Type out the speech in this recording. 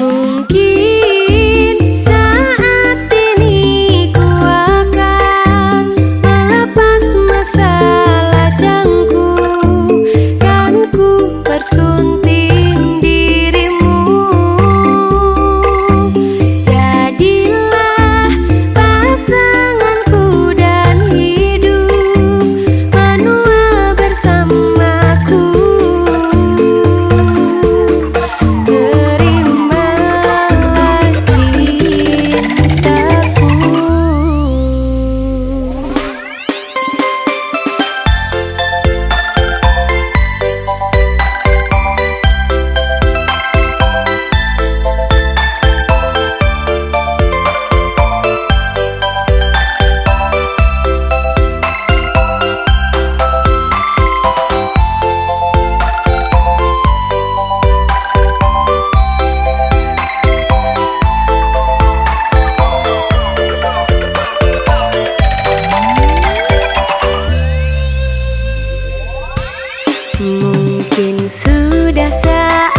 Mungkin sudah saat